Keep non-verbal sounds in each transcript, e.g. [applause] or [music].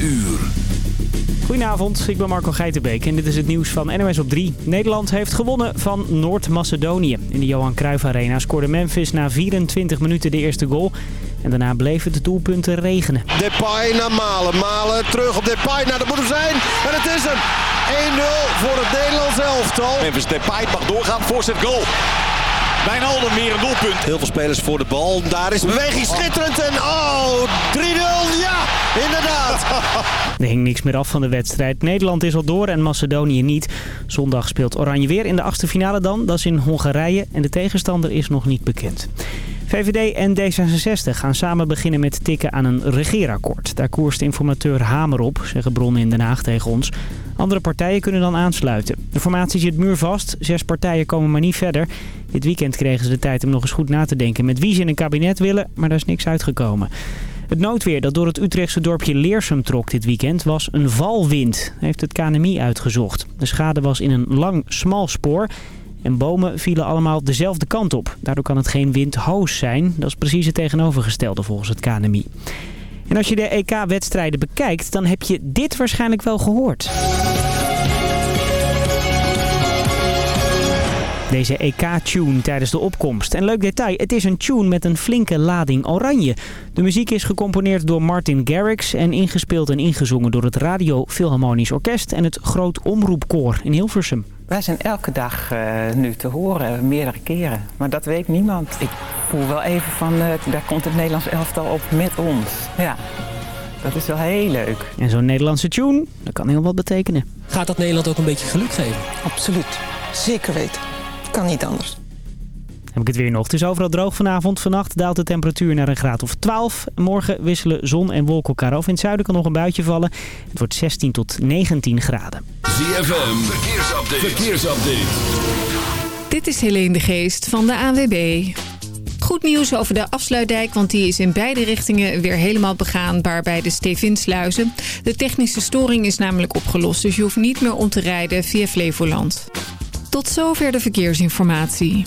uur. Goedenavond, ik ben Marco Geitenbeek en dit is het nieuws van NOS op 3. Nederland heeft gewonnen van Noord-Macedonië. In de Johan Cruijff Arena scoorde Memphis na 24 minuten de eerste goal. En daarna bleven de doelpunten regenen. Depay naar Malen. Malen terug op Depay. Nou, dat moet hem zijn. En het is hem. 1-0 voor het Nederlands elftal. Memphis Depay mag doorgaan. Voorzet goal. Wijnaldum meer een doelpunt. Heel veel spelers voor de bal. Daar is de beweging schitterend. En oh, 3-0. Ja, inderdaad. [laughs] Er hing niks meer af van de wedstrijd. Nederland is al door en Macedonië niet. Zondag speelt Oranje weer in de achtste finale dan. Dat is in Hongarije en de tegenstander is nog niet bekend. VVD en D66 gaan samen beginnen met tikken aan een regeerakkoord. Daar koerst informateur Hamer op, zeggen bronnen in Den Haag tegen ons. Andere partijen kunnen dan aansluiten. De formatie zit muurvast. Zes partijen komen maar niet verder. Dit weekend kregen ze de tijd om nog eens goed na te denken met wie ze in een kabinet willen, maar daar is niks uitgekomen. Het noodweer dat door het Utrechtse dorpje Leersum trok dit weekend was een valwind, heeft het KNMI uitgezocht. De schade was in een lang, smal spoor en bomen vielen allemaal dezelfde kant op. Daardoor kan het geen windhoos zijn. Dat is precies het tegenovergestelde volgens het KNMI. En als je de EK-wedstrijden bekijkt, dan heb je dit waarschijnlijk wel gehoord. Deze EK-tune tijdens de opkomst. En leuk detail, het is een tune met een flinke lading oranje. De muziek is gecomponeerd door Martin Garrix en ingespeeld en ingezongen door het Radio Philharmonisch Orkest en het Groot Omroepkoor in Hilversum. Wij zijn elke dag uh, nu te horen, meerdere keren. Maar dat weet niemand. Ik voel wel even van, uh, daar komt het Nederlands elftal op met ons. Ja, dat is wel heel leuk. En zo'n Nederlandse tune, dat kan heel wat betekenen. Gaat dat Nederland ook een beetje geluk geven? Absoluut, zeker weten. Kan niet anders. Heb ik het weer nog. Het is overal droog vanavond. Vannacht daalt de temperatuur naar een graad of 12. Morgen wisselen zon en wolken elkaar af. In het zuiden kan nog een buitje vallen. Het wordt 16 tot 19 graden. ZFM, verkeersupdate. verkeersupdate. Dit is Helene de Geest van de ANWB. Goed nieuws over de afsluitdijk, want die is in beide richtingen weer helemaal begaanbaar bij de Stevinsluizen. De technische storing is namelijk opgelost, dus je hoeft niet meer om te rijden via Flevoland. Tot zover de verkeersinformatie.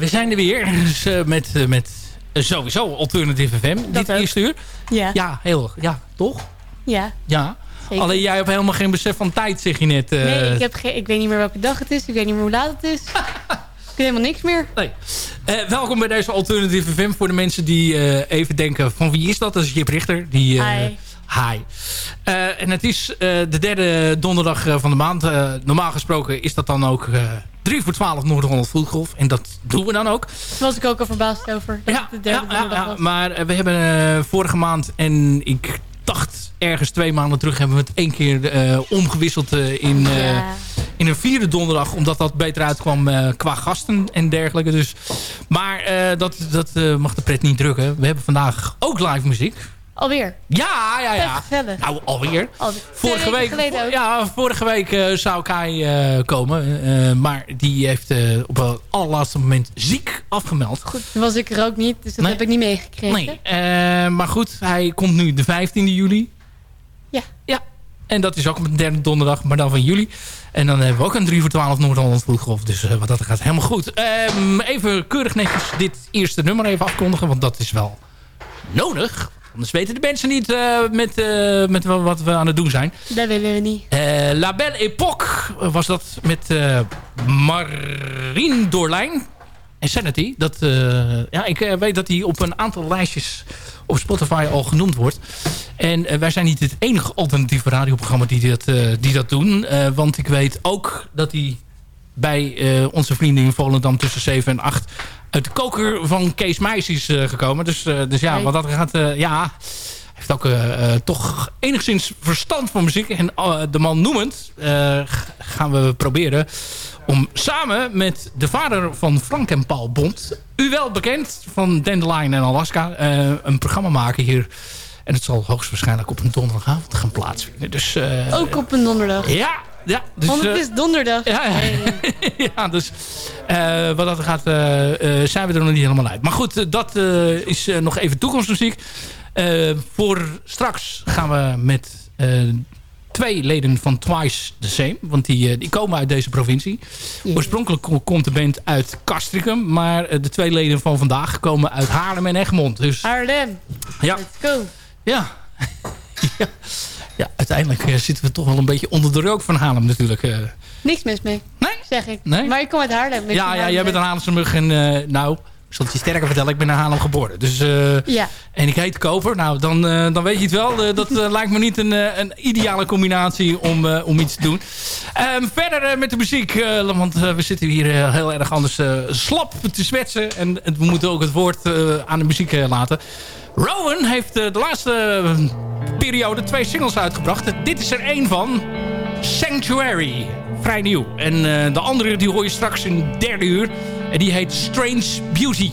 We zijn er weer. [laughs] Dus, eh, met, eh, met eh, sowieso Alternative FM. dit ook. eerste uur. Ja. Ja, heel, ja, toch? Ja. Ja. Zeker. Alleen jij hebt helemaal geen besef van tijd, zeg je net. eh. Nee, ik, heb geen, ik weet niet meer welke dag het is. Ik weet niet meer hoe laat het is. [laughs] ik weet helemaal niks meer. Nee. Eh, welkom bij deze Alternative FM. Voor de mensen die eh, even denken van wie is dat? Dat is Jip Richter. Die, eh, Hi. Hi. Eh, en het is eh, de derde donderdag eh, van de maand. Normaal gesproken is dat dan ook eh 3 voor 12 Noord-Holland Voetgolf. En dat doen we dan ook. Daar was ik ook al verbaasd over. Dat het de derde Ja, donderdag ja, maar we hebben vorige maand en ik dacht ergens twee maanden terug... hebben we het één keer omgewisseld in, Ja. in een vierde donderdag. Omdat dat beter uitkwam qua gasten en dergelijke. Dus, maar dat, dat mag de pret niet drukken. We hebben vandaag ook live muziek. Alweer. Ja, ja, ja. Nou, alweer. Alweer. Vorige week, ja, vorige week eh, zou Kai eh, komen. eh, maar die heeft op het allerlaatste moment ziek afgemeld. Goed, was ik er ook niet. Dus dat Nee. heb ik niet meegekregen. Nee, maar goed, hij komt nu de 15e juli. Ja. Ja. En dat is ook op de derde donderdag, maar dan van juli. En dan hebben we ook een 3 voor 12 Noord-Holland Voetgolf. Dus wat dat gaat helemaal goed. Ehm, even keurig netjes dit eerste nummer even afkondigen. Want dat is wel nodig. Anders weten de mensen niet eh, met, eh, met wa- wat we aan het doen zijn. Dat willen we niet. Eh, La Belle Époque was dat met Marien Doorlijn. En Sanity. Dat, ja, ik weet dat hij op een aantal lijstjes op Spotify al genoemd wordt. En wij zijn niet het enige alternatieve radioprogramma die dat, die dat doen. Want ik weet ook dat hij bij onze vrienden in Volendam tussen 7 en 8 uit de koker van Kees Meijs is eh, gekomen. Dus, eh, dus ja, wat dat gaat, eh, ja, heeft ook toch enigszins verstand van muziek. En de man noemend gaan we proberen om samen met de vader van Frank en Paul Bond... u wel bekend van Dandelion en Alaska... een programma maken hier. En het zal hoogstwaarschijnlijk op een donderdagavond gaan plaatsvinden. Dus, Ook op een donderdag. ja, ja. Dus, Want het eh, is donderdag. ja, ja. [laughs] dus eh, wat dat gaat, eh, zijn we er nog niet helemaal uit. Maar goed, dat is nog even toekomstmuziek. Voor straks gaan we met twee leden van Twice the Same. Want die, die komen uit deze provincie. Oorspronkelijk ko- komt de band uit Castricum. Maar de twee leden van vandaag komen uit Haarlem en Egmond. Dus Haarlem. ja, Let's go. ja. [laughs] ja. Ja, uiteindelijk eh, zitten we toch wel een beetje onder de rook van Haarlem natuurlijk. eh. Niks mis mee. Nee? Zeg ik. Nee? Maar ik kom uit Haarlem. Ik Ja, ja, jij bent een Haarlemse mug en eh, nou, zal het je sterker vertellen, ik ben in Haarlem geboren. Dus, eh, Ja. En ik heet Koper. Nou, dan, eh, dan weet je het wel. Eh, dat lijkt me niet een, een ideale combinatie om, om iets te doen. Ehm, verder met de muziek, want we zitten hier heel erg anders slap te zwetsen. En, we moeten ook het woord aan de muziek laten. Rowan heeft de laatste periode twee singles uitgebracht. Dit is er één van. Sanctuary. Vrij nieuw. En eh, de andere die hoor je straks in derde uur. En die heet Strange Beauty.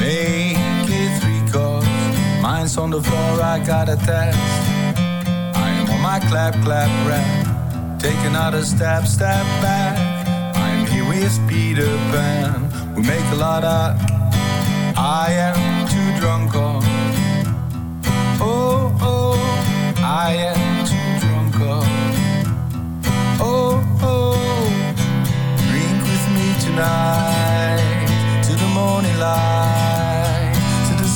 Make it three cause mine's on the floor, I got a test. I am on my clap, clap, rap. Take another step, step back. I'm here with Peter Pan. We make a lot of. I am too drunk on. Oh, oh, I am too drunk on. Oh, oh, drink with me tonight to the morning light,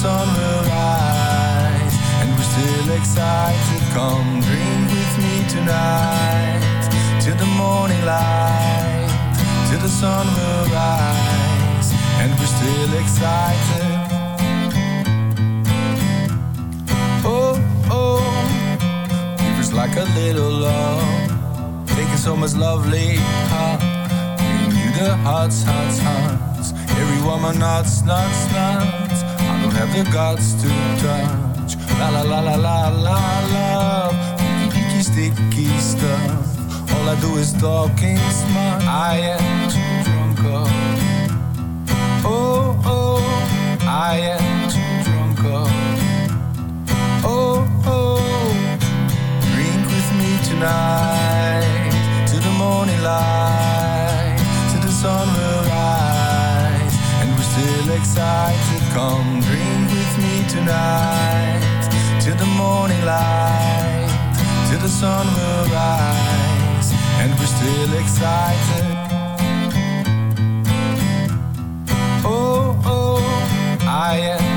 will rise, and we're still excited. Come drink with me tonight Till the morning light, Till the sun will rise, and we're still excited. Oh, oh, fever's like a little love, taking so much lovely, huh? Bring you the hearts, hearts, hearts. Every woman nuts, nuts, nuts. Don't have the guts to touch. La la la la la la la. Icky, icky, sticky stuff. All I do is talking smart. I am too drunk. oh. Oh, oh, I am too drunk. oh. Oh, oh, drink with me tonight to the morning light, to the sun will rise, and we're still excited. Come drink tonight to the morning light, to the sun will rise, and we're still excited. Oh, oh, I am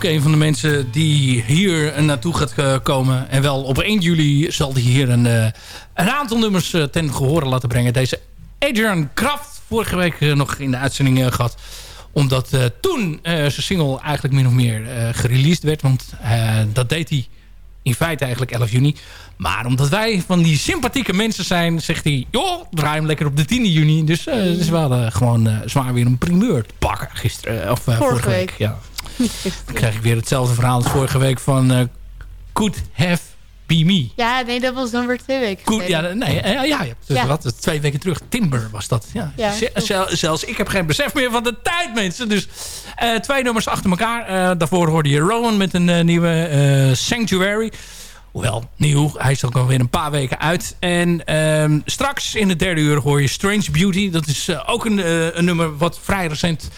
Ook een van de mensen die hier naartoe gaat eh, komen. En wel op 1 juli zal hij hier een, eh, een aantal nummers eh, ten gehore laten brengen. Deze Adrian Kraft, vorige week nog in de uitzending eh, gehad. Omdat toen zijn single eigenlijk min of meer eh gereleased werd. Want dat deed hij in feite eigenlijk 11 juni. Maar omdat wij van die sympathieke mensen zijn, zegt hij... joh, draai hem lekker op de 10 juni. Dus dus we hadden gewoon zwaar weer een primeur te pakken gisteren. of vorige, week. week. Ja. [laughs] Dan krijg ik weer hetzelfde verhaal als vorige week van... eh Could Have Be Me. Ja, nee, dat was dan weer twee weken Could, ja, nee, eh, ja, je hebt Ja. wat, twee weken terug. Timber was dat. Ja. Ja, zel- zelfs ik heb geen besef meer van de tijd, mensen. Dus eh, twee nummers achter elkaar. Eh, daarvoor hoorde je Rowan met een nieuwe Sanctuary. Hoewel, nieuw. Hij is ook alweer een paar weken uit. En ehm, straks in het derde uur hoor je Strange Beauty. Dat is ook een, een nummer wat vrij recent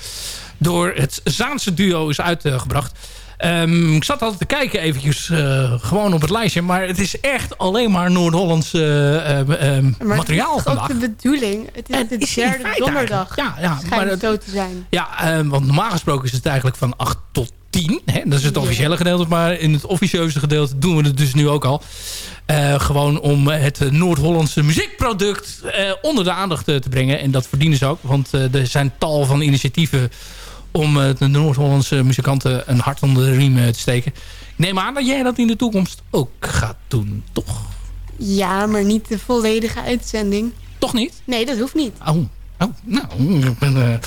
door het Zaanse duo is uitgebracht. Ehm, ik zat altijd te kijken eventjes eh, gewoon op het lijstje. Maar het is echt alleen maar Noord-Hollands eh, eh, eh, Maar materiaal het is ook de bedoeling. Het is de is derde donderdag. ja, ja, maar het zo te zijn. Ja, want normaal gesproken is het eigenlijk van 8 tot 10. Hè? Dat is het officiële gedeelte. Maar in het officieuze gedeelte doen we het dus nu ook al. Eh, gewoon om het Noord-Hollandse muziekproduct eh, onder de aandacht te brengen. En dat verdienen ze ook. Want er zijn tal van initiatieven om eh, de Noord-Hollandse muzikanten een hart onder de riem eh, te steken. Ik neem aan dat jij dat in de toekomst ook gaat doen, toch? Ja, maar niet de volledige uitzending. Toch niet? Nee, dat hoeft niet. Oh, oh nou, ik ben,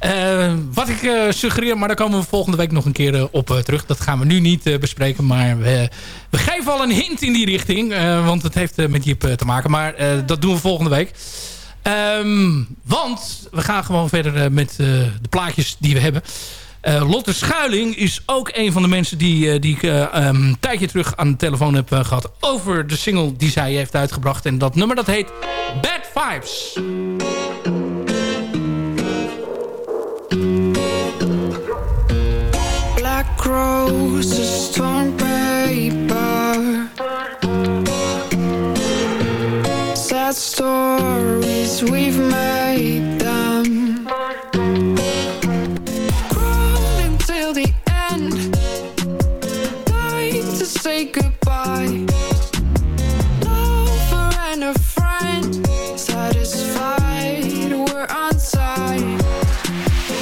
eh, wat ik suggereer, maar daar komen we volgende week nog een keer op terug. Dat gaan we nu niet bespreken, maar we, we geven al een hint in die richting. want het heeft met Jip te maken, maar dat doen we volgende week. Ehm, want we gaan gewoon verder eh, met eh, de plaatjes die we hebben. Eh, Lotte Schuiling is ook een van de mensen die, die ik eh, ehm, een tijdje terug aan de telefoon heb eh, gehad... over de single die zij heeft uitgebracht. En dat nummer dat heet Bad Vibes. Black roses, torn paper. stories we've made them. Until the end. To say goodbye. Lover and a friend. Satisfied we're on side.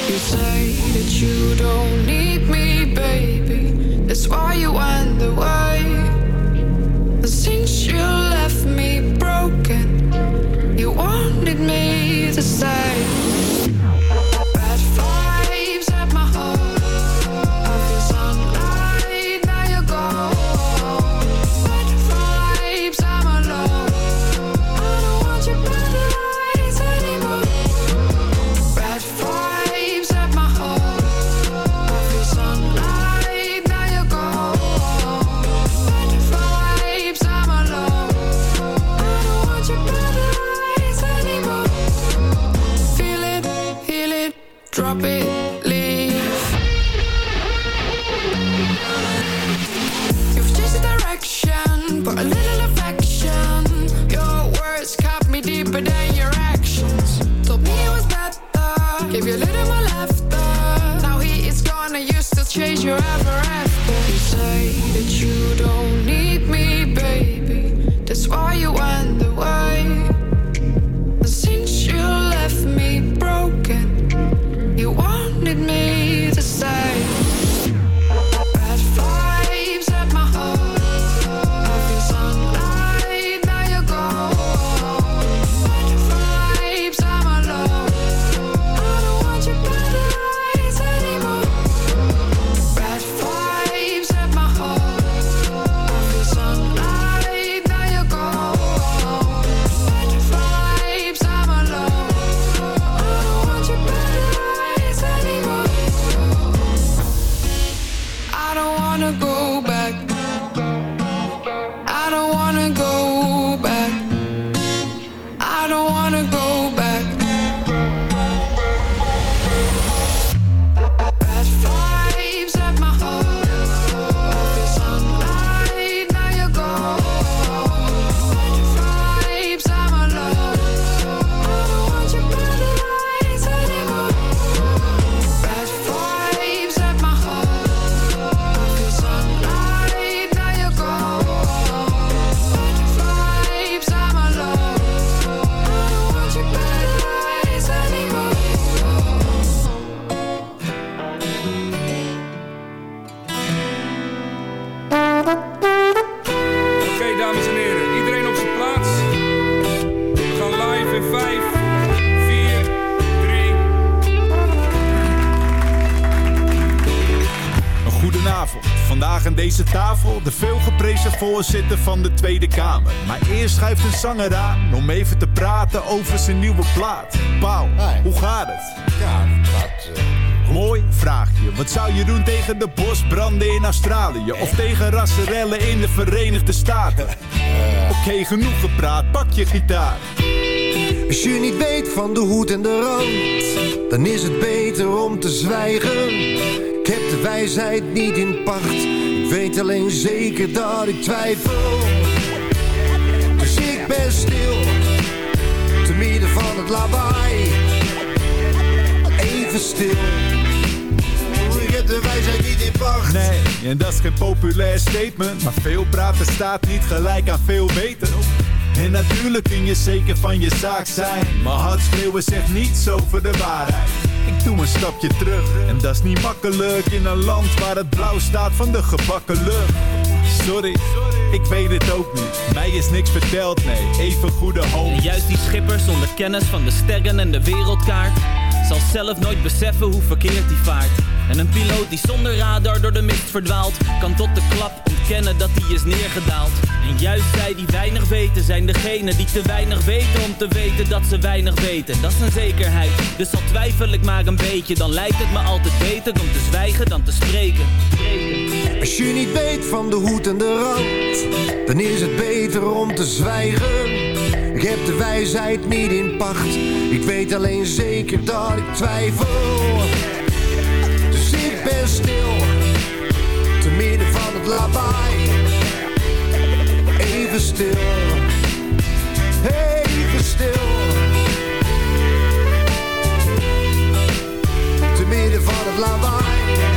You say that you don't need me, baby. That's why you went away. Me voorzitter van de Tweede Kamer. Maar eerst schuift een zanger aan om even te praten over zijn nieuwe plaat. Paul, hoe gaat het? Ja, gaat... Mooi vraagje. Wat zou je doen tegen de bosbranden in Australië? Of tegen rasserellen in de Verenigde Staten? [laughs] Oké, genoeg gepraat. Pak je gitaar. Als je niet weet van de hoed en de rand, dan is het beter om te zwijgen. Ik heb de wijsheid niet in pacht, weet alleen zeker dat ik twijfel. Dus ik ben stil, te midden van het lawaai. Even stil, ik heb de wijsheid niet in pacht. Nee, en dat is geen populair statement. Maar veel praten staat niet gelijk aan veel weten. En natuurlijk kun je zeker van je zaak zijn. Maar hard schreeuwen zegt niets over de waarheid. Doe een stapje terug. En dat is niet makkelijk in een land waar het blauw staat van de gebakken lucht. Sorry, ik weet het ook niet. Mij is niks verteld, nee. Even goede hoop. En juist die schipper zonder kennis van de sterren en de wereldkaart Zal zelf nooit beseffen hoe verkeerd die vaart En een piloot die zonder radar door de mist verdwaalt Kan tot de klap dat hij is neergedaald. En juist zij die weinig weten zijn degene die te weinig weten Om te weten dat ze weinig weten, dat is een zekerheid. Dus al twijfel ik maar een beetje Dan lijkt het me altijd beter om te zwijgen dan te spreken. Als je niet weet van de hoed en de rand, dan is het beter om te zwijgen. Ik heb de wijsheid niet in pacht, ik weet alleen zeker dat ik twijfel. Dus ik ben stil, lawaai. Even stil, even stil. Te midden van het lawaai.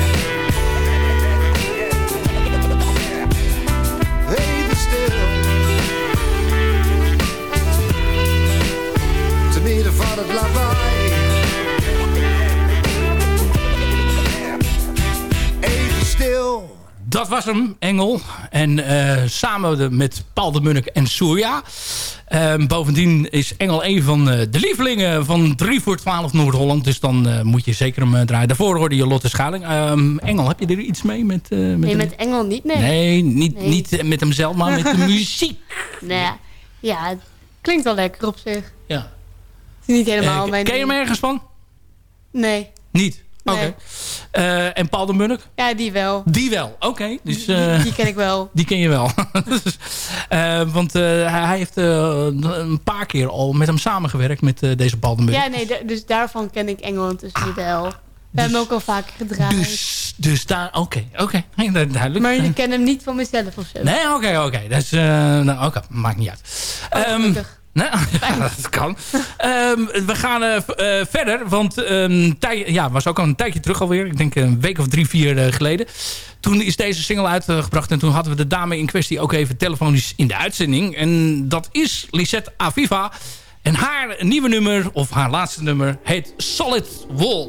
Dat was hem, Engel. En eh, samen met Paul de Munnik en Surya. Ehm, bovendien is Engel een van eh, de lievelingen van 3 voor 12 Noord-Holland. Dus dan eh, moet je zeker hem draaien. Daarvoor hoorde je Lotte Schuiling. Ehm, Engel, heb je er iets mee? Met, met Nee, hem? met Engel niet, nee. Nee, niet, Nee. niet met hemzelf, maar met de [laughs] muziek. Nou ja, ja, het klinkt wel lekker op zich. Ja. Het is niet helemaal mijn ken je hem ergens van? Nee. Niet? Oké. Eh, en Paul de Munnik? Ja, die wel. Die wel, oké. Dus, Die, eh, die ken ik wel. [laughs] Die ken je wel. [laughs] Dus, eh, want hij heeft een paar keer al met hem samengewerkt met deze Paul de Munnik. Ja, nee, dus daarvan ken ik Engel intussen wel. We hebben hem ook al vaker gedraaid. Dus, dus daar, oké, oké. Nee, du- duidelijk. maar ik ken hem niet van mezelf of zo. Nee, oké, oké. Dat is, nou, oké, maakt niet uit. Ehm, [laughs] ja, dat kan. Ehm, we gaan eh, eh, verder, want um, ja, was ook al een tijdje terug alweer. Ik denk een week of drie, vier eh, geleden. Toen is deze single uitgebracht en toen hadden we de dame in kwestie ook even telefonisch in de uitzending. En dat is Lisette Aviva. En haar nieuwe nummer, of haar laatste nummer, heet Solid Wall.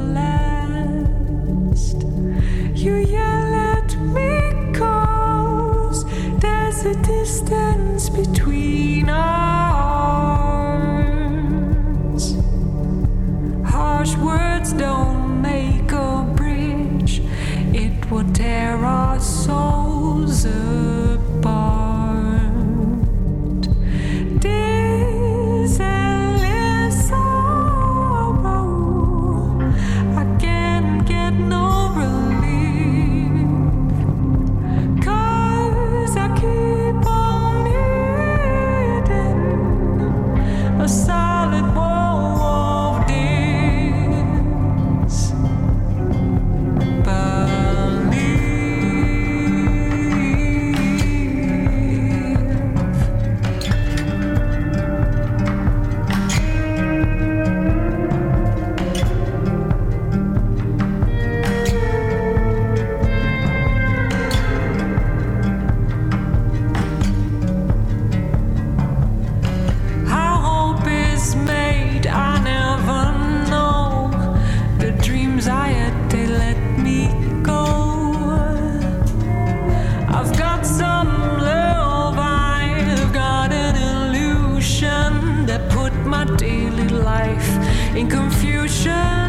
in confusion.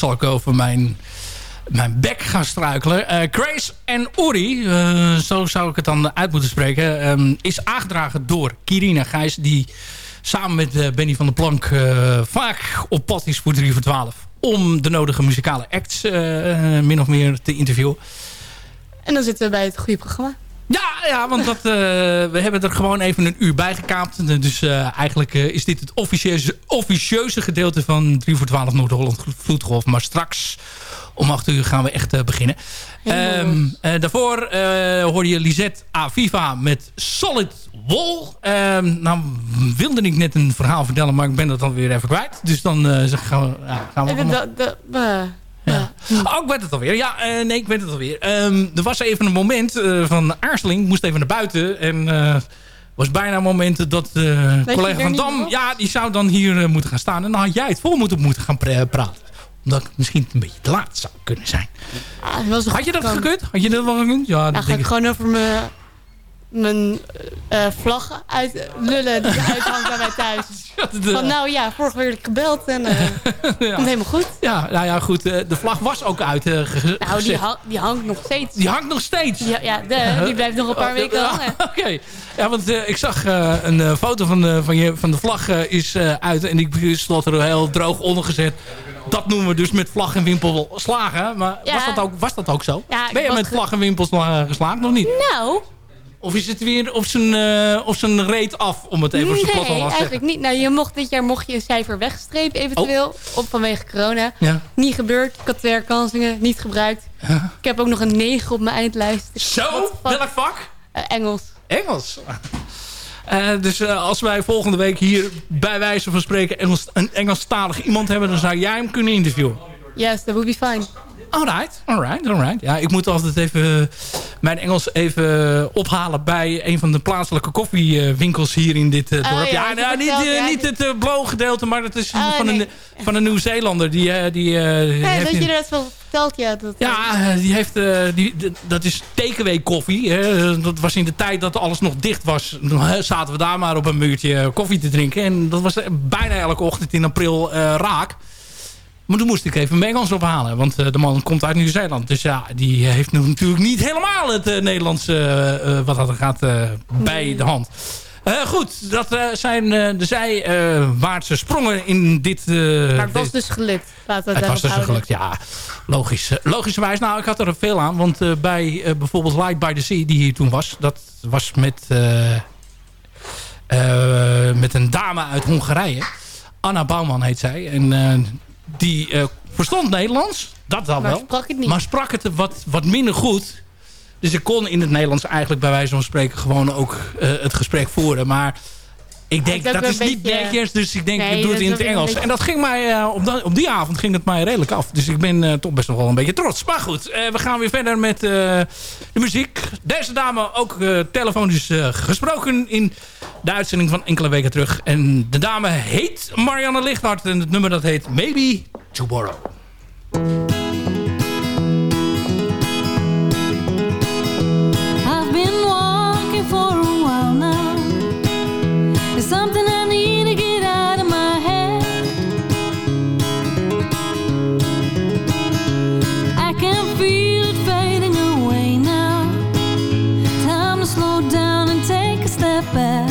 zal ik over mijn, mijn bek gaan struikelen. Eh, Grace en Uri, eh, zo zou ik het dan uit moeten spreken... Ehm, is aangedragen door Kirina Gijs... die samen met eh, Benny van der Plank vaak op pad is voor 3 voor 12... om de nodige muzikale acts min of meer te interviewen. En dan zitten we bij het goede programma. Ja, ja want dat, eh, we hebben er gewoon even een uur bij gekaapt. Dus eh, eigenlijk eh, is dit het officieuze, officieuze gedeelte van 3 voor 12 Noord-Holland Vloedgolf. Maar straks om 8 uur gaan we echt beginnen. Ehm, daarvoor hoor je Lisette Aviva met Solid wol. Um, ehm, nou wilde ik net een verhaal vertellen, maar ik ben dat dan weer even kwijt. Dus dan gaan we... Ja, gaan we ja. Oh, ik weet het alweer. Ja, eh, nee, ik weet het alweer. Ehm, er was even een moment eh, van aarzeling. moest even naar buiten. En uh, was bijna een moment dat collega Van Dam... Ja, die zou dan hier moeten gaan staan. En dan had jij het vol moeten, moeten gaan praten. Omdat ik misschien een beetje te laat zou kunnen zijn. Ah, had je dat gekund? Had je dat wel gekund? Ja, dan ga ik, ik gewoon over mijn mijn eh, eh, vlag uit lullen die uithangt bij mij thuis. [laughs] Van nou ja, vorige week werd ik gebeld en eh [laughs] komt helemaal goed. Ja, nou ja, goed. eh, de vlag was ook uit. eh, Nou, die, gezet. hang- die hangt nog steeds. Die hangt nog steeds? Ja, ja de, die blijft nog een paar Oh, weken hangen. [laughs] Oké. Ja, want eh, ik zag eh, een eh, foto van de, van, je, van de vlag eh, is eh, uit. En ik stond er heel droog onder gezet. Dat noemen we dus met vlag en wimpel slagen. Maar Ja. was, dat ook, was dat ook zo? Ja, ben je met vlag en wimpel sla- geslaagd nog niet? Nou, Of is het weer op zijn, eh, op zijn reet af, om het even op zijn nee, zeggen? eigenlijk niet. Nou, je mocht, dit jaar mocht je een cijfer wegstrepen eventueel. Op vanwege corona. Oh. Ja. Niet gebeurd. Ik had twee herkansingen, niet gebruikt. Ik heb ook nog een 9 op mijn eindlijst. Zo? Welk vak? Eh, Engels. Engels. Eh, dus als wij volgende week hier bij wijze van spreken Engels, een Engelstalig iemand hebben, dan zou jij hem kunnen interviewen. Yes, that would be fine. Alright, alright, alright. Ja, ik moet altijd even mijn Engels even ophalen bij een van de plaatselijke koffiewinkels hier in dit eh, Oh, dorp. ja, ja, dat nou, niet, eh, ja, niet het uh, blauw gedeelte, maar het is Oh, van, nee. een, van een Nieuw-Zeelander. Die, eh, die, eh, Nee, heeft dat je er dat wel vertelt, ja. Dat, ja, eh, die heeft, eh, die, dat is takeaway koffie. Dat was in de tijd dat alles nog dicht was. Zaten we daar maar op een muurtje eh, koffie te drinken. En dat was eh, bijna elke ochtend in april eh, raak. Maar toen moest ik even mijn Engels ophalen. Want eh, de man komt uit Nieuw-Zeeland. Dus ja, die eh, heeft natuurlijk niet helemaal het eh, Nederlandse wat dat er gaat bij de hand. Goed, dat eh, zijn eh, de zijwaartse sprongen in dit... maar het was dus gelukt. Laten we het was dus gelukt, ja. Logisch. Logischerwijs, nou, ik had er veel aan. Want bij bijvoorbeeld Light by the Sea, die hier toen was... dat was met, met een dame uit Hongarije. Anna Bouwman heet zij. En die eh, verstond Nederlands. Dat dan Maar wel. sprak het niet. Maar sprak het wat, wat minder goed. Dus ik kon in het Nederlands eigenlijk bij wijze van spreken... gewoon ook eh, het gesprek voeren. Maar ik denk, Dat dat, is niet beetje- netjes. Dus ik denk, Nee, ik doe het in het Engels. beetje- En dat ging mij, eh, op, op die avond ging het mij redelijk af. Dus ik ben eh, toch best nog wel een beetje trots. Maar goed, eh, we gaan weer verder met de muziek. Deze dame ook telefonisch gesproken in de uitzending van enkele weken terug. En de dame heet Marianne Lichthart. En het nummer dat heet Maybe Tomorrow. Back.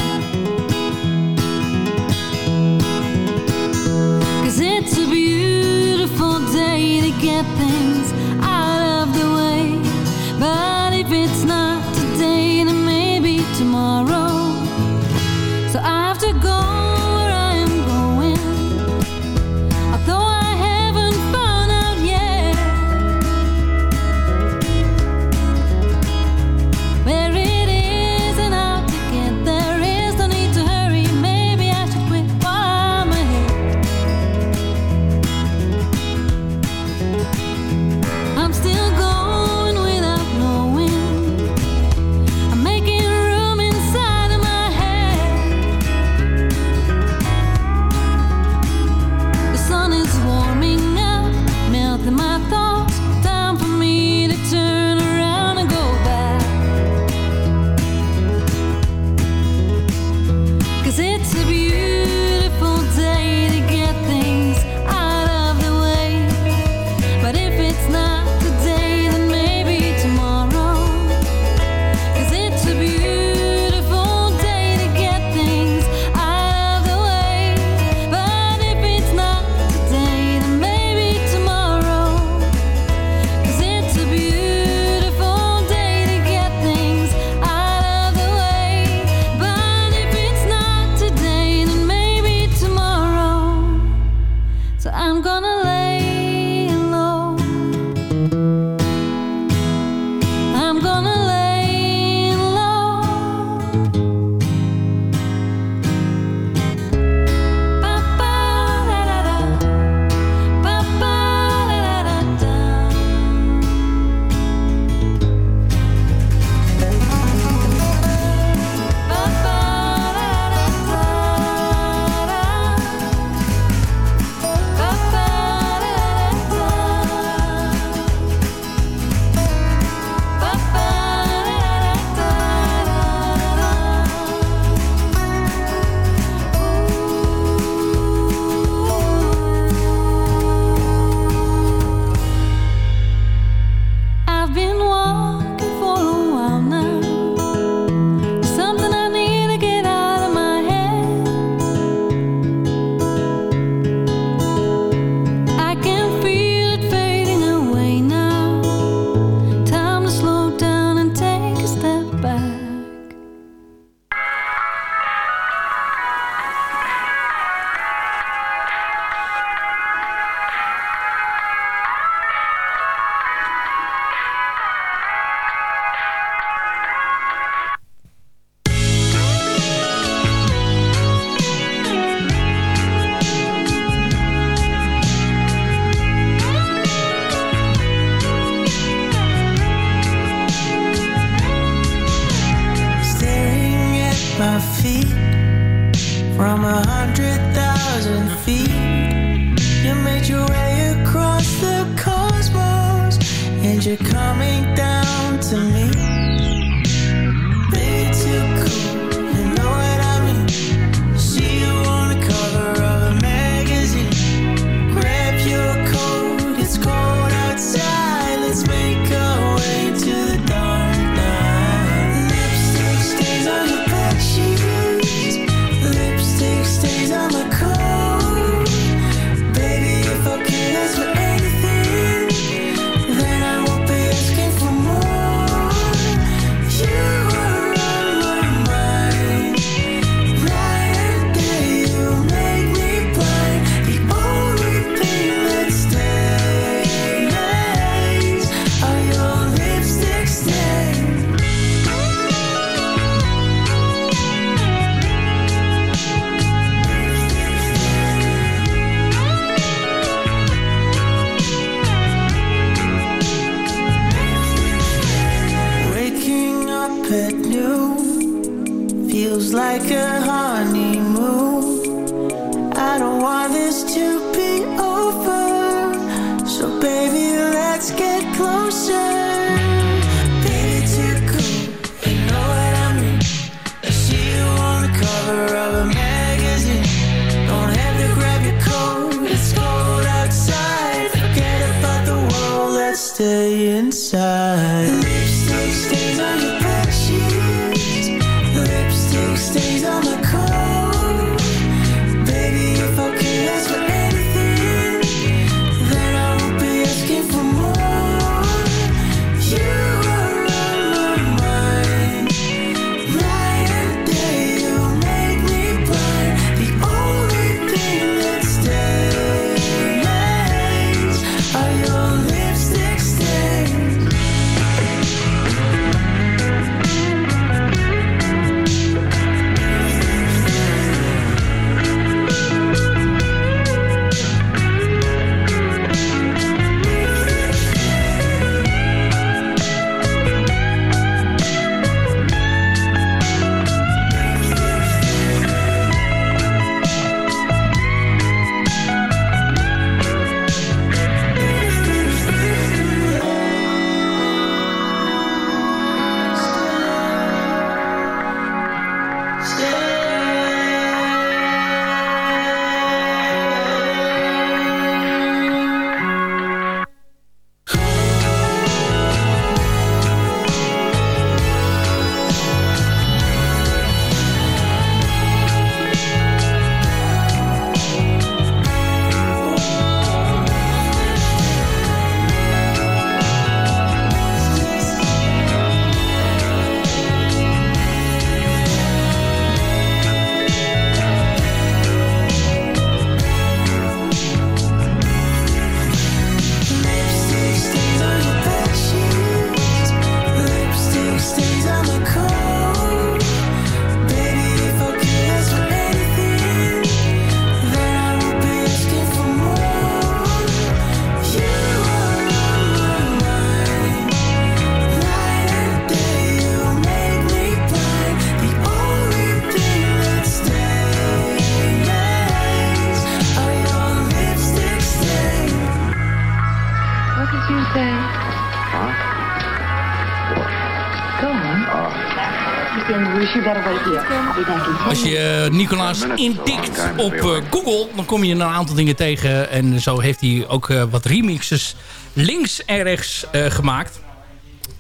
Nicolaas intikt op eh, Google, dan kom je een aantal dingen tegen. En zo heeft hij ook eh, wat remixes links en rechts eh, gemaakt.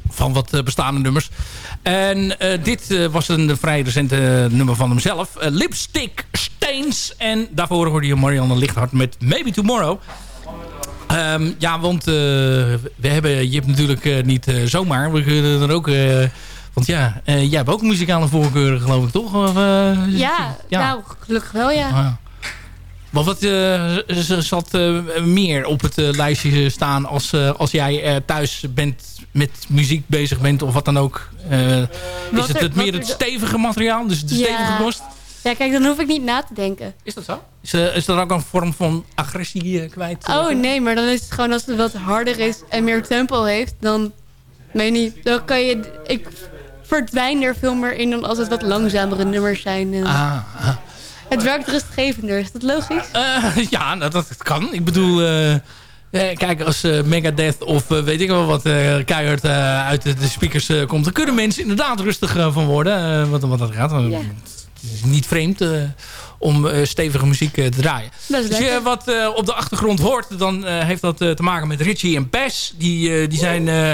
Van wat eh, bestaande nummers. En eh, dit eh, was een vrij recente nummer van hemzelf. Eh, Lipstick Stains. En daarvoor hoorde je Marianne Lichthart met Maybe Tomorrow. Ehm, ja, want eh, we hebben, je hebt natuurlijk eh, niet eh, zomaar. We kunnen er ook... want ja, eh, jij hebt ook muzikale voorkeuren geloof ik toch? Of, eh, Ja, nou, gelukkig wel, ja. Ah. Maar wat eh, zat eh, meer op het lijstje staan als, eh, als jij eh, thuis bent met muziek bezig bent of wat dan ook? Eh, is het, er- het meer het stevige materiaal, dus de stevige kost? Ja, kijk, dan hoef ik niet na te denken. Is dat zo? Is, is er ook een vorm van agressie eh, kwijt? Oh nee, maar dan is het gewoon als het wat harder is en meer tempo heeft, dan je niet, dan kan je, ik verdwijn er veel meer in dan als het wat langzamere nummers zijn. En, Ah, ah. Het werkt rustgevender, is dat logisch? Eh, ja, nou, dat, dat kan. Ik bedoel... eh, eh, kijk, als eh, Megadeth of eh, weet ik wel wat eh keihard eh, uit de, de speakers eh, komt... dan kunnen mensen inderdaad rustig eh, van worden. eh, wat, wat dat gaat. Het is niet vreemd eh, om eh, stevige muziek eh, te draaien. Als je wat eh, op de achtergrond hoort... dan eh, heeft dat eh, te maken met Richie en Pes. Die, eh, die zijn eh,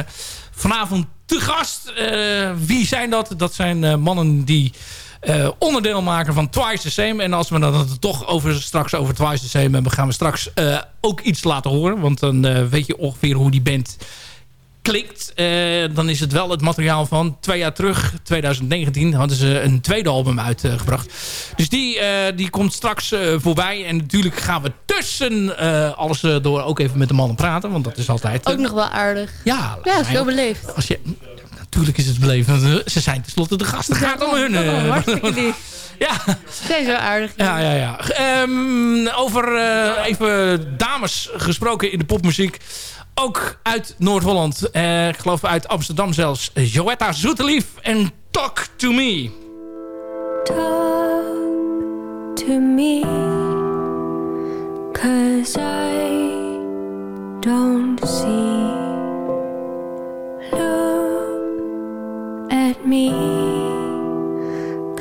vanavond te gast. Eh, wie zijn dat? Dat zijn eh, mannen die... eh, onderdeel maken van Twice the Same. En als we het toch over, straks over Twice the Same hebben... gaan we straks ook iets laten horen. Want dan weet je ongeveer hoe die band klinkt. Eh, dan is het wel het materiaal van twee jaar terug, 2019... hadden ze een tweede album uitgebracht. dus die, eh, die komt straks eh, voorbij. En natuurlijk gaan we tussen alles door ook even met de mannen praten. Want dat is altijd... Ook nog wel aardig. Ja, Ja, zo ook. beleefd. Als je, natuurlijk is het beleefd. want, Ze zijn tenslotte de gasten. Het gaat om hun. Oh, hartstikke [laughs] lief. Ja. Zijn zo aardig. Ja, ja, ja. Ehm, over even dames gesproken in de popmuziek. Ook uit Noord-Holland. Eh, ik geloof uit Amsterdam zelfs. Joetta Zoetelief en Talk to Me. to me Cause I don't see Look at me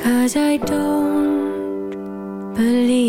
Cause I don't believe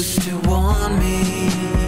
used to warn me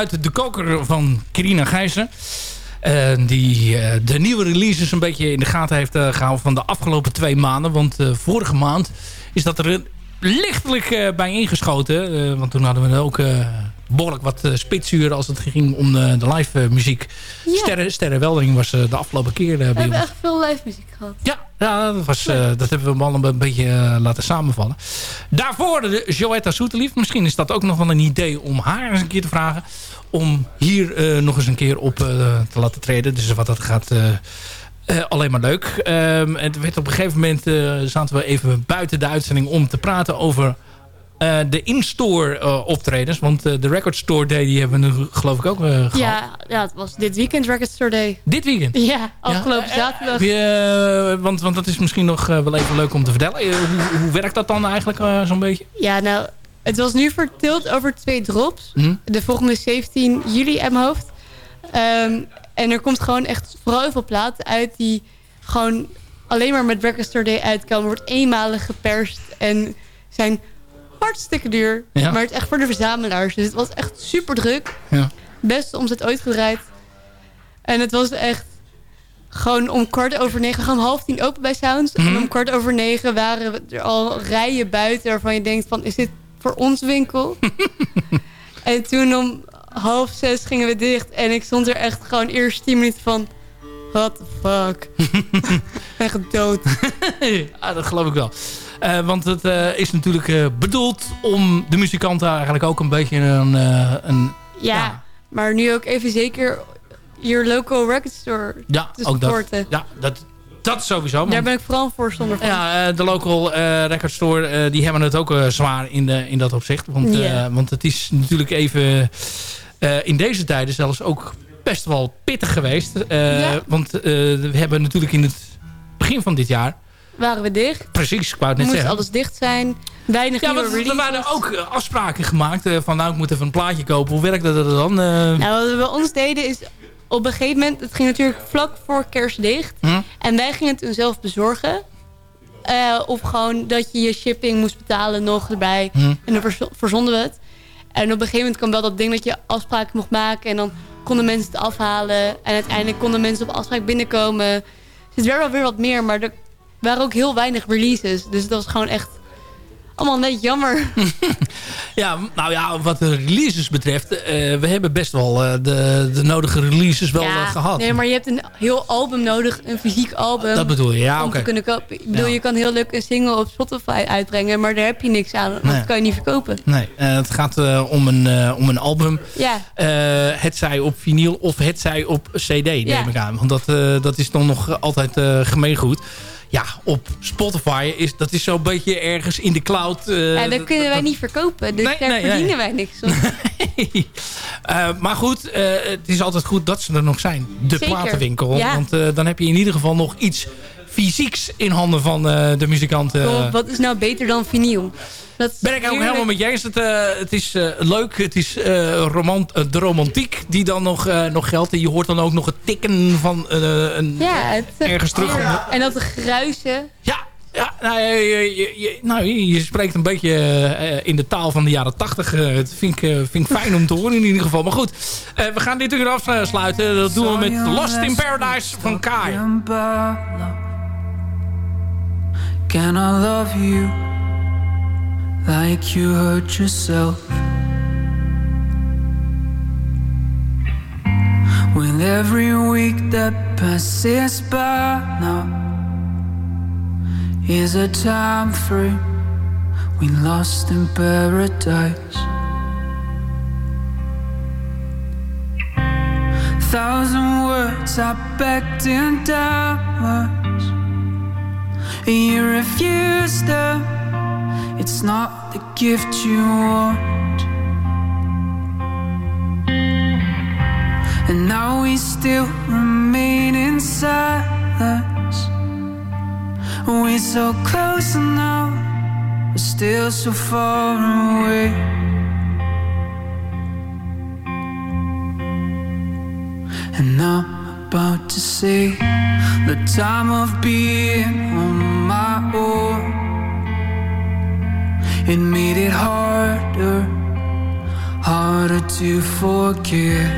uit de koker van Kirina Gijzen. Eh, die eh, de nieuwe releases een beetje in de gaten heeft eh, gehouden van de afgelopen twee maanden. Want vorige maand is dat er lichtelijk bij ingeschoten. Want toen hadden we ook behoorlijk wat uh, spitsuur als het ging om de, de live eh, muziek. Sterren, Sterrenweldering was eh, de afgelopen keer eh, We bij hebben ons. echt veel live muziek gehad. Ja, ja dat, was, eh, dat hebben we allemaal een beetje eh, laten samenvallen. Daarvoor de Joetta Soetelief. Misschien is dat ook nog wel een idee om haar eens een keer te vragen. Om hier eh, nog eens een keer op eh, te laten treden. Dus wat dat gaat... eh, eh, alleen maar leuk. Ehm, het werd op een gegeven moment eh, zaten we even buiten de uitzending om te praten over eh, de in-store eh, optredens. Want eh, de Record Store Day die hebben we nu geloof ik ook eh, gehad. Ja, ja, het was dit weekend Record Store Day. Dit weekend? Ja, afgelopen zaterdag. Je, eh, want, want dat is misschien nog wel even leuk om te vertellen. Hoe, hoe werkt dat dan eigenlijk zo'n beetje? Ja, nou, het was nu verdeeld over twee drops. Hm? De volgende is 17 juli uit mijn hoofd. Ehm, en er komt gewoon echt vooral heel veel platen uit die gewoon alleen maar met Record Store Day uitkomen. Wordt eenmalig geperst en zijn hartstikke duur. Ja. Maar het is echt voor de verzamelaars. Dus het was echt super druk. Ja. Beste omzet ooit gedraaid. En het was echt gewoon om kwart over negen. Gewoon half tien open bij Sounds. Mhm. En om kwart over negen waren er al rijen buiten... waarvan je denkt van, is dit voor ons winkel? [laughs] en toen om half zes gingen we dicht. En ik stond er echt gewoon eerst tien minuten van... What the fuck? [laughs] ik ben gedood. [laughs] ja, dat geloof ik wel. Eh, want het eh, is natuurlijk eh, bedoeld om de muzikanten eigenlijk ook een beetje een... een Ja, maar nu ook even zeker je local record store ja, te ook dat. supporten. Ja, dat, dat sowieso. want- Daar ben ik vooral voorstander van. Ja, de local record store die hebben het ook zwaar in, de, in dat opzicht. Want, want het is natuurlijk even in deze tijden zelfs ook best wel pittig geweest. Want we hebben natuurlijk in het begin van dit jaar... Waren we dicht. Precies, ik wou het net Moest zeggen. alles dicht zijn. Weinig Ja, want er waren ook eh, afspraken gemaakt. eh, van nou, ik moet even een plaatje kopen. Hoe werkte dat dan? Eh, Nou, wat we bij ons deden is... Op een gegeven moment... Het ging natuurlijk vlak voor kerst dicht. Hm? En wij gingen het toen zelf bezorgen. Of gewoon dat je je shipping moest betalen nog erbij. Hm. En dan verzo- verzonden we het. En op een gegeven moment kwam wel dat ding dat je afspraken mocht maken. En dan konden mensen het afhalen. En uiteindelijk konden mensen op afspraak binnenkomen. Dus het werd wel weer wat meer. Maar er waren ook heel weinig releases. Dus dat was gewoon echt allemaal beetje jammer. [laughs] Ja, nou ja, wat de releases betreft... eh, we hebben best wel eh, de, de nodige releases wel eh, gehad. Nee, maar je hebt een heel album nodig. Een fysiek album. Dat bedoel je, ja, Om oké. te kunnen kopen. Ik bedoel, je kan heel leuk een single op Spotify uitbrengen. Maar daar heb je niks aan. Want Nee. dat kan je niet verkopen. Nee, eh, het gaat om, een, om een album. Ja. Het zij op vinyl of het zij op cd, neem Ja. ik aan. Want dat, dat is dan nog altijd gemeengoed. Ja, op Spotify is dat is zo'n beetje ergens in de cloud. eh, ja, dat kunnen wij niet verkopen. Dus Nee, daar nee, nee. verdienen wij niks op. [laughs] Eh, maar goed, eh, het is altijd goed dat ze er nog zijn. De Zeker. platenwinkel. Ja. Want dan heb je in ieder geval nog iets fysieks in handen van de muzikanten. Kom, wat is nou beter dan vinyl? Dat Ben ik ook helemaal met je eens. Het, eh, het is eh, leuk. Het is eh, romant, de romantiek die dan nog, eh, nog geldt. En je hoort dan ook nog het tikken van eh, een, Ja, het, ergens terug. En dat gruisen. Ja, ja nou, je, je, je- nou, je spreekt een beetje eh, in de taal van de jaren tachtig. Eh, dat vind ik, eh, vind ik fijn om te horen in ieder geval. Maar goed, eh, we gaan dit uur afsluiten. Dat doen we met Lost in Paradise van Kai. Can I love you like you hurt yourself? With every week that passes by now is a time frame we lost in paradise. Thousand words are packed in diamonds. You refuse them. It's not the gift you want. And now we still remain in silence. We're so close now, but still so far away. And I'm about to say the time of being on my own. It made it harder, harder to forget.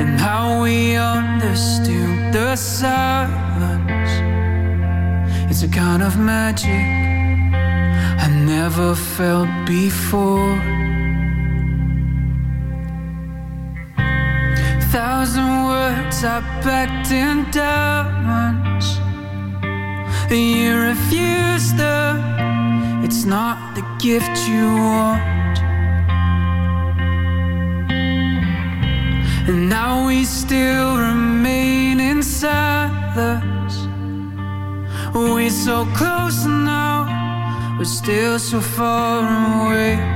And how we understood the silence. It's a kind of magic I never felt before. Thousand words are packed in diamonds. You refuse them. It's not the gift you want. And now we still remain in silence. We're so close now, but still so far away.